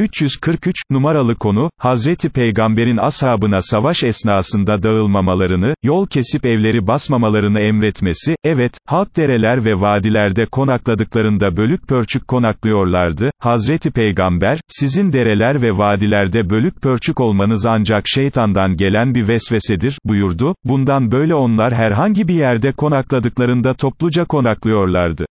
343, numaralı konu, Hazreti Peygamber'in ashabına savaş esnasında dağılmamalarını, yol kesip evleri basmamalarını emretmesi, evet, halk dereler ve vadilerde konakladıklarında bölük pörçük konaklıyorlardı, Hazreti Peygamber, sizin dereler ve vadilerde bölük pörçük olmanız ancak şeytandan gelen bir vesvesedir, buyurdu, bundan böyle onlar herhangi bir yerde konakladıklarında topluca konaklıyorlardı.